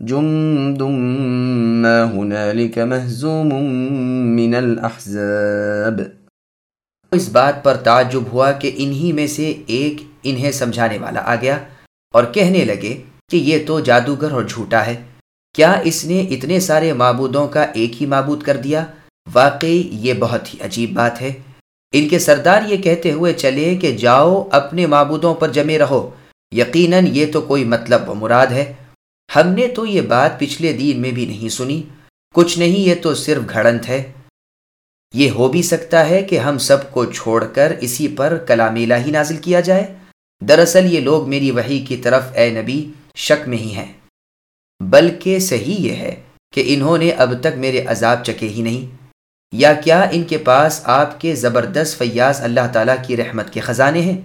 جند ما هنالك مهزوم من الأحزاب۔ اس بات پر تعجب ہوا کہ انہی میں سے ایک انہیں سمجھانے والا آ گیا اور کہنے لگے کہ یہ تو جادوگر اور جھوٹا ہے۔ کیا اس نے اتنے سارے معبودوں کا ایک ہی معبود کر دیا؟ واقعی یہ بہت ہی عجیب بات ہے۔ ان کے سردار یہ کہتے ہوئے چلے کہ جاؤ اپنے معبودوں پر جمے رہو۔ یقیناً یہ تو کوئی مطلب و مراد ہے۔ ہم نے تو یہ بات پچھلے دین میں بھی نہیں سنی۔ کچھ نہیں، یہ تو صرف گھڑنت ہے۔ یہ ہو بھی سکتا ہے کہ ہم سب کو چھوڑ کر اسی پر کلام الہی نازل کیا جائے۔ دراصل یہ لوگ میری وحی کی طرف، اے نبی، شک میں ہی ہیں۔ بلکہ صحیح یہ ہے کہ انہوں نے اب تک میرے عذاب چکے ہی نہیں۔ یا کیا ان کے پاس آپ کے زبردست فیاض اللہ تعالیٰ کی رحمت کے خزانے ہیں؟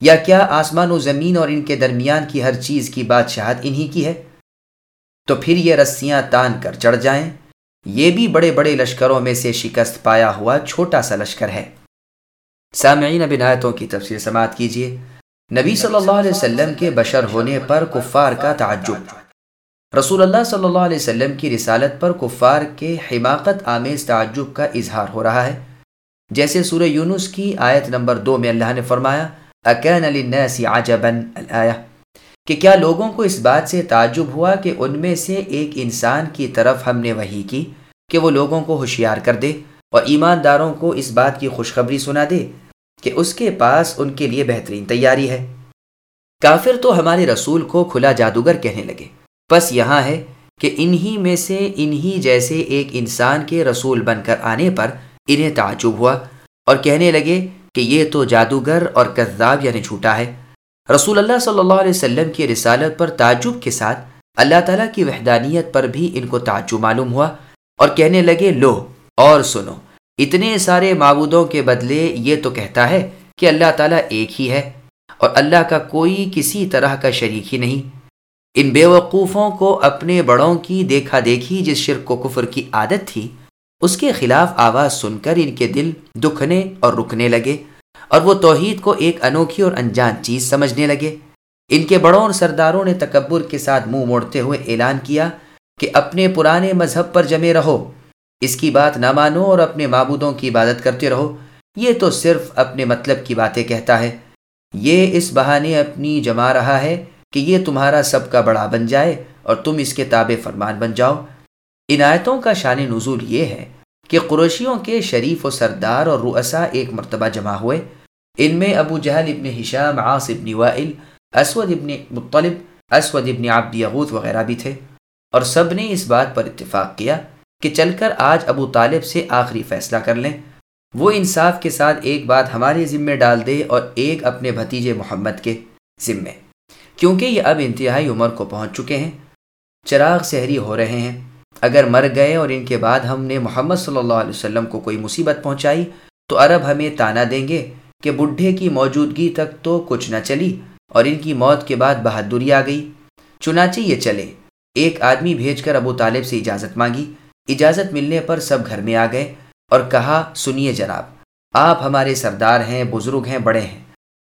یا کیا آسمان و زمین اور ان کے درمیان کی ہر چیز کی بادشاہت انہی کی ہے؟ تو پھر یہ رسیاں تان کر چڑھ جائیں۔ یہ بھی بڑے بڑے لشکروں میں سے شکست پایا ہوا چھوٹا سا لشکر ہے۔ سامعین بنایتوں کی تفصیل سماعت کیجیے نبی صلی اللہ علیہ وسلم کے بشر ہونے پر کفار کا تعجب۔ رسول اللہ صلی اللہ علیہ وسلم کی رسالت پر کفار کے حماقت آمیز تعجب کا اظہار ہو رہا ہے۔ جیسے سورہ یونس کی آیت نمبر دو میں اللہ نے فرمایا اکین للناس عجبا الآیہ کہ کیا لوگوں کو اس بات سے تعجب ہوا کہ ان میں سے ایک انسان کی طرف ہم نے وہی کی کہ وہ لوگوں کو ہوشیار کر دے اور ایمانداروں کو اس بات کی خوشخبری سنا دے کہ اس کے پاس ان کے لیے بہترین تیاری ہے۔ کافر تو ہمارے رسول کو کھلا جادوگر کہنے لگے۔ بس یہاں ہے کہ انہی میں سے انہی جیسے ایک انسان کے رسول بن کر آنے پر انہیں تعجب ہوا اور کہنے لگے کہ یہ تو جادوگر اور کذاب یعنی جھوٹا ہے۔ رسول اللہ صلی اللہ علیہ وسلم کی رسالت پر تعجب کے ساتھ اللہ تعالیٰ کی وحدانیت پر بھی ان کو تعجب معلوم ہوا اور کہنے لگے، لو اور سنو، اتنے سارے معبودوں کے بدلے یہ تو کہتا ہے کہ اللہ تعالیٰ ایک ہی ہے اور اللہ کا کوئی کسی طرح کا شریک ہی نہیں۔ ان بے وقوفوں کو اپنے بڑوں کی دیکھا دیکھی جس شرک و کفر کی عادت تھی، اس کے خلاف آواز سن کر ان کے دل دکھنے اور رکنے لگے۔ اور وہ توحید کو ایک انوکھی اور انجان چیز سمجھنے لگے۔ ان کے بڑوں اور سرداروں نے تکبر کے ساتھ منہ موڑتے ہوئے اعلان کیا کہ اپنے پرانے مذہب پر جمے رہو۔ اس کی بات نہ مانو اور اپنے معبودوں کی عبادت کرتے رہو۔ یہ تو صرف اپنے مطلب کی باتیں کہتا ہے۔ یہ اس بہانے اپنی جما رہا ہے کہ یہ تمہارا سب کا بڑا بن جائے اور تم اس کے تابع فرمان بن جاؤ۔ عنایتوں کا شان نزول یہ ہے کہ قریشیوں کے شریف و سردار اور رؤسا ایک مرتبہ جمع ہوئے۔ ان میں ابو جہل ابن حشام عاص ابن وائل، اسود ابن مطلب اسود ابن عبد یغوت وغیرہ بھی تھے۔ اور سب نے اس بات پر اتفاق کیا کہ چل کر آج ابو طالب سے آخری فیصلہ کر لیں۔ وہ انصاف کے ساتھ ایک بات ہمارے ذمے ڈال دے اور ایک اپنے بھتیجے محمد کے ذمے۔ کیونکہ یہ اب انتہائی عمر کو پہنچ چکے ہیں۔ چراغ سحری ہو رہے ہیں۔ اگر مر گئے اور ان کے بعد ہم نے محمد صلی اللہ علیہ وسلم کو کوئی مصیبت پہنچائی تو عرب ہمیں تانا دیں گے۔ کہ بڈھے کی موجودگی تک تو کچھ نہ چلی اور ان کی موت کے بعد بہادری آ گئی۔ چنانچہ یہ چلے، ایک آدمی بھیج کر ابو طالب سے اجازت مانگی۔ اجازت ملنے پر سب گھر میں آ گئے اور کہا، سنیے جناب، آپ ہمارے سردار ہیں، بزرگ ہیں، بڑے ہیں۔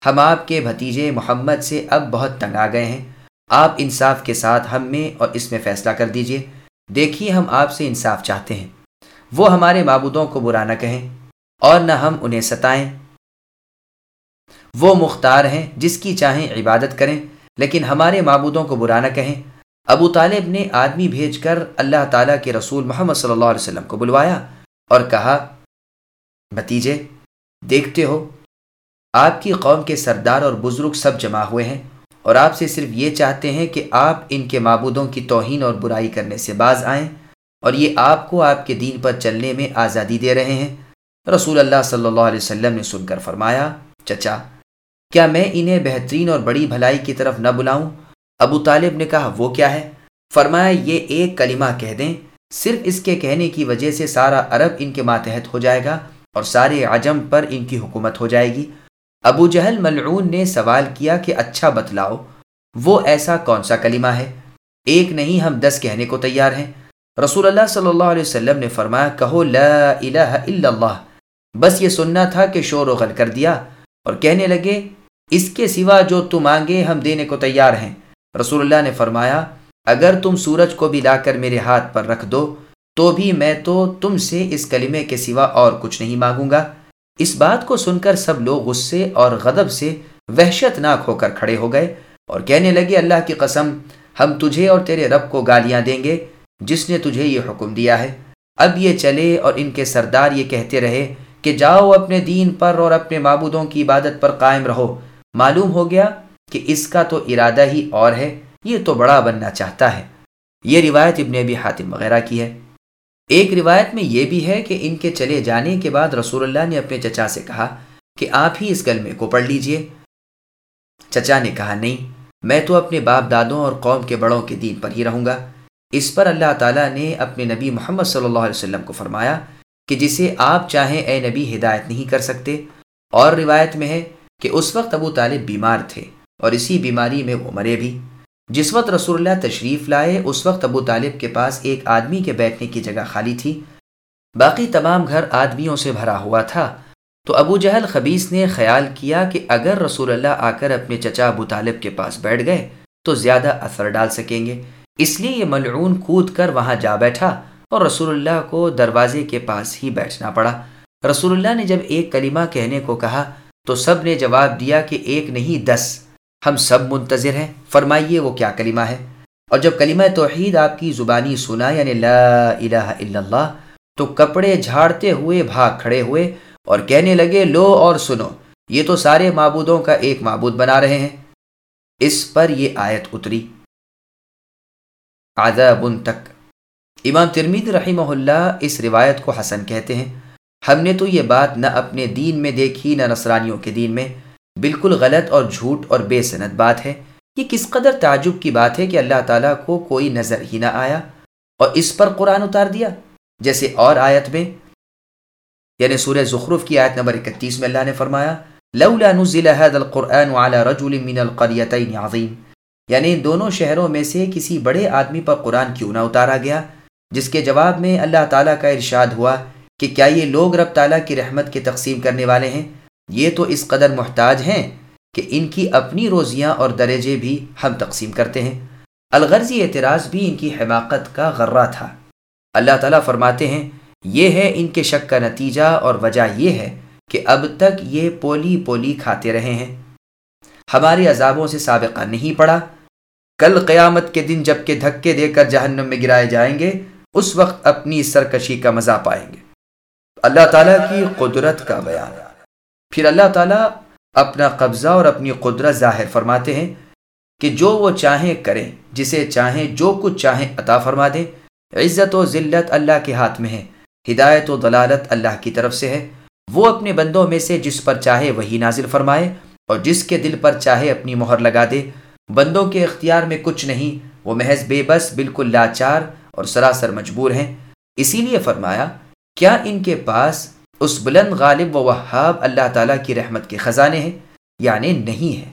ہم آپ کے بھتیجے محمد سے اب بہت تنگ آ گئے ہیں۔ آپ انصاف کے ساتھ ہم میں اور اس میں فیصلہ کر دیجیے۔ دیکھیے، ہم آپ سے انصاف چاہتے ہیں۔ وہ ہمارے معبودوں کو برا نہ کہیں اور نہ ہم انہیں ستائیں۔ وہ مختار ہیں جس کی چاہیں عبادت کریں، لیکن ہمارے معبودوں کو برا نہ کہیں۔ ابو طالب نے آدمی بھیج کر اللہ تعالیٰ کے رسول محمد صلی اللہ علیہ وسلم کو بلوایا اور کہا، بتیجے، دیکھتے ہو، آپ کی قوم کے سردار اور بزرگ سب جمع ہوئے ہیں اور آپ سے صرف یہ چاہتے ہیں کہ آپ ان کے معبودوں کی توہین اور برائی کرنے سے باز آئیں اور یہ آپ کو آپ کے دین پر چلنے میں آزادی دے رہے ہیں۔ رسول اللہ صلی اللہ علیہ وسلم نے سن کر فرمایا، چچا کیا میں انہیں بہترین اور بڑی بھلائی کی طرف نہ بلاؤں؟ ابو طالب نے کہا، وہ کیا ہے؟ فرمایا، یہ ایک کلمہ کہہ دیں۔ صرف اس کے کہنے کی وجہ سے سارا عرب ان کے ماتحت ہو جائے گا اور سارے عجم پر ان کی حکومت ہو جائے گی۔ ابو جہل ملعون نے سوال کیا کہ اچھا بتلاؤ، وہ ایسا کون سا کلمہ ہے؟ ایک نہیں، ہم دس کہنے کو تیار ہیں۔ رسول اللہ صلی اللہ علیہ وسلم نے فرمایا، کہو، لا الہ الا اللہ۔ بس یہ سننا تھا کہ شور و غل کر دیا۔ اور کہنے لگے اس کے سوا جو تم مانگے ہم دینے کو تیار ہیں۔ رسول اللہ نے فرمایا، اگر تم سورج کو بھی لا کر میرے ہاتھ پر رکھ دو، تو بھی میں تو تم سے اس کلمے کے سوا اور کچھ نہیں مانگوں گا۔ اس بات کو سن کر سب لوگ غصے اور غضب سے وحشت ناک ہو کر کھڑے ہو گئے اور کہنے لگے، اللہ کی قسم، ہم تجھے اور تیرے رب کو گالیاں دیں گے، جس نے تجھے یہ حکم دیا ہے۔ اب یہ چلے اور ان کے سردار یہ کہتے رہے کہ جاؤ اپنے دین پر اور اپنے معبودوں کی عبادت پر قائم رہو۔ معلوم ہو گیا کہ اس کا تو ارادہ ہی اور ہے، یہ تو بڑا بننا چاہتا ہے۔ یہ روایت ابن ابی حاتم وغیرہ کی ہے۔ ایک روایت میں یہ بھی ہے کہ ان کے چلے جانے کے بعد رسول اللہ نے اپنے چچا سے کہا کہ آپ ہی اس کلمے کو پڑھ لیجیے۔ چچا نے کہا، نہیں، میں تو اپنے باپ دادوں اور قوم کے بڑوں کے دین پر ہی رہوں گا۔ اس پر اللہ تعالیٰ نے اپنے نبی محمد صلی اللہ علیہ وسلم کو فرمایا کہ جسے آپ چاہیں اے نبی ہدایت نہیں کر سکتے۔ اور روایت میں ہے کہ اس وقت ابو طالب بیمار تھے اور اسی بیماری میں وہ مرے بھی۔ جس وقت رسول اللہ تشریف لائے، اس وقت ابو طالب کے پاس ایک آدمی کے بیٹھنے کی جگہ خالی تھی۔ باقی تمام گھر آدمیوں سے بھرا ہوا تھا۔ تو ابو جہل خبیص نے خیال کیا کہ اگر رسول اللہ آ کر اپنے چچا ابو طالب کے پاس بیٹھ گئے، تو زیادہ اثر ڈال سکیں گے۔ اس لیے یہ ملعون کود کر وہاں جا بیٹھا اور رسول اللہ کو دروازے کے پاس ہی بیٹھنا پڑا۔ رسول اللہ نے جب ایک کلمہ کہنے کو کہا تو سب نے جواب دیا کہ ایک نہیں دس۔ ہم سب منتظر ہیں۔ فرمائیے وہ کیا کلمہ ہے؟ اور جب کلمہ توحید آپ کی زبانی سنا یعنی لا الہ الا اللہ، تو کپڑے جھاڑتے ہوئے، بھاگ کھڑے ہوئے اور کہنے لگے، لو اور سنو۔ یہ تو سارے معبودوں کا ایک معبود بنا رہے ہیں۔ اس پر یہ آیت اتری۔ عذاب تک۔ امام ترمید رحمہ اللہ اس روایت کو حسن کہتے ہیں۔ ہم نے تو یہ بات نہ اپنے دین میں دیکھی نہ نصرانیوں کے دین میں۔ بالکل غلط اور جھوٹ اور بے صنعت بات ہے۔ یہ کس قدر تعجب کی بات ہے کہ اللہ تعالیٰ کو کوئی نظر ہی نہ آیا اور اس پر قرآن اتار دیا۔ جیسے اور آیت میں یعنی سورہ زخرف کی آیت نمبر اکتیس میں اللہ نے فرمایا، لولا نزل هذا القرآن على رجل من القريتين عظيم یعنی ان دونوں شہروں میں سے کسی بڑے آدمی پر قرآن کیوں نہ اتارا گیا؟ جس کے جواب میں اللہ تعالیٰ کا ارشاد ہوا کہ کیا یہ لوگ رب تعالیٰ کی رحمت کی تقسیم کرنے والے ہیں؟ یہ تو اس قدر محتاج ہیں کہ ان کی اپنی روزیاں اور درجے بھی ہم تقسیم کرتے ہیں۔ الغرضی اعتراض بھی ان کی حماقت کا غرہ تھا۔ اللہ تعالیٰ فرماتے ہیں، یہ ہے ان کے شک کا نتیجہ اور وجہ یہ ہے کہ اب تک یہ پولی پولی کھاتے رہے ہیں۔ ہمارے عذابوں سے سابقہ نہیں پڑا۔ کل قیامت کے دن جبکہ دھکے دے کر جہنم میں گرائے جائیں گے، اس وقت اپنی سرکشی کا مزہ پائیں گے۔ اللہ تعالیٰ کی قدرت کا بیان۔ پھر اللہ تعالیٰ اپنا قبضہ اور اپنی قدرت ظاہر فرماتے ہیں کہ جو وہ چاہیں کریں، جسے چاہیں، جو کچھ چاہیں عطا فرما دیں۔ عزت و ذلت اللہ کے ہاتھ میں ہے، ہدایت و دلالت اللہ کی طرف سے ہے۔ وہ اپنے بندوں میں سے جس پر چاہے وہی نازل فرمائے اور جس کے دل پر چاہے اپنی مہر لگا دے۔ بندوں کے اختیار میں کچھ نہیں، وہ محض بے بس، بالکل لاچار اور سراسر مجبور ہیں۔ اسی لیے فرمایا کیا ان کے پاس اس بلند غالب و وہاب اللہ تعالیٰ کی رحمت کے خزانے ہیں؟ یعنی نہیں ہے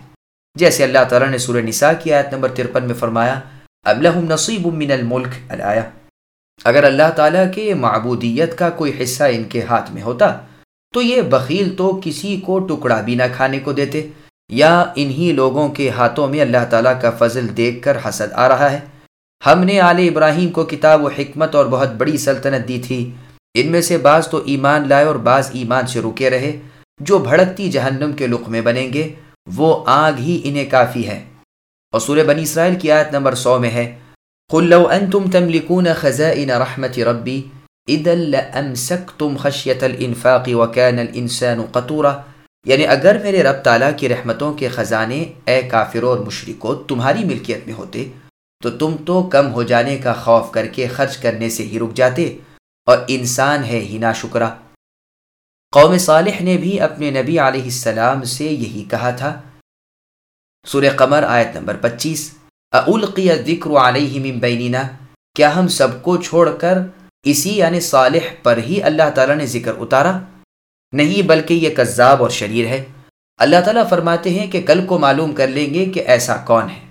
جیسے اللہ تعالیٰ نے سورہ نساء کی آیت نمبر ترپن میں فرمایا اب لہم نصیب من الملک الایا اگر اللہ تعالیٰ کے معبودیت کا کوئی حصہ ان کے ہاتھ میں ہوتا، تو یہ بخیل تو کسی کو ٹکڑا بھی نہ کھانے کو دیتے، یا انہی لوگوں کے ہاتھوں میں اللہ تعالیٰ کا فضل دیکھ کر حسد آ رہا ہے۔ ہم نے آل ابراہیم کو کتاب و حکمت اور بہت بڑی سلطنت دی تھی۔ ان میں سے بعض تو ایمان لائے اور بعض ایمان سے رکے رہے۔ جو بھڑکتی جہنم کے لق میں بنیں گے، وہ آگ ہی انہیں کافی ہے۔ اور سورہ بنی اسرائیل کی آیت نمبر سو میں ہے۔ قل لو انتم تملكون خزائن رحمت ربی لأمسكتم خشية الانفاق وكان الانسان قطورا۔ یعنی اگر میرے رب تعالیٰ کی رحمتوں کے خزانے اے کافر اور مشرکو تمہاری ملکیت میں ہوتے، تو تم تو کم ہو جانے کا خوف کر کے خرچ کرنے سے ہی رک جاتے۔ اور انسان ہے ہی نا شکرہ قوم صالح نے بھی اپنے نبی علیہ السلام سے یہی کہا تھا۔ سورہ قمر آیت نمبر پچیس۔ اولقی ذکر علیہ من بیننا کیا ہم سب کو چھوڑ کر اسی یعنی صالح پر ہی اللہ تعالیٰ نے ذکر اتارا؟ نہیں، بلکہ یہ کذاب اور شریر ہے۔ اللہ تعالیٰ فرماتے ہیں کہ کل کو معلوم کر لیں گے کہ ایسا کون ہے۔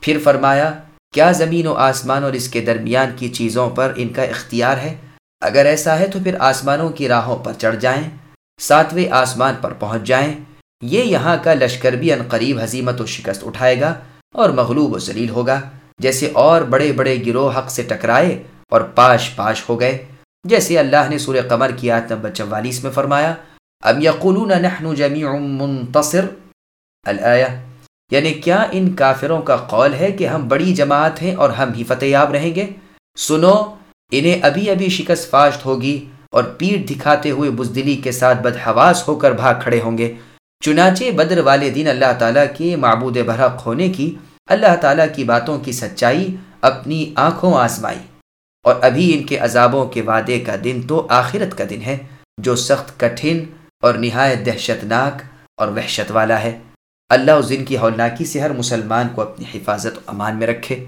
پھر فرمایا کیا زمین و آسمان اور اس کے درمیان کی چیزوں پر ان کا اختیار ہے؟ اگر ایسا ہے تو پھر آسمانوں کی راہوں پر چڑھ جائیں، ساتویں آسمان پر پہنچ جائیں۔ یہ یہاں کا لشکر بھی ان قریب حزیمت و شکست اٹھائے گا اور مغلوب و ذلیل ہوگا، جیسے اور بڑے بڑے گروہ حق سے ٹکرائے اور پاش پاش ہو گئے۔ جیسے اللہ نے سورہ قمر کی آیت نمبر چوالیس میں فرمایا اب یقولون نحن جمیع منتصر؟ الآیہ یعنی کیا ان کافروں کا قول ہے کہ ہم بڑی جماعت ہیں اور ہم ہی فتح یاب رہیں گے؟ سنو، انہیں ابھی ابھی شکست فاشت ہوگی اور پیٹ دکھاتے ہوئے بزدلی کے ساتھ بدحواس ہو کر بھاگ کھڑے ہوں گے۔ چنانچہ بدر والے دن اللہ تعالیٰ کے معبود برحق ہونے کی اللہ تعالیٰ کی باتوں کی سچائی اپنی آنکھوں آزمائی۔ اور ابھی ان کے عذابوں کے وعدے کا دن تو آخرت کا دن ہے، جو سخت کٹھن اور نہایت دہشت ناک اور وحشت والا ہے۔ اللہ اس دن کی ہولناکی سے ہر مسلمان کو اپنی حفاظت و امان میں رکھے۔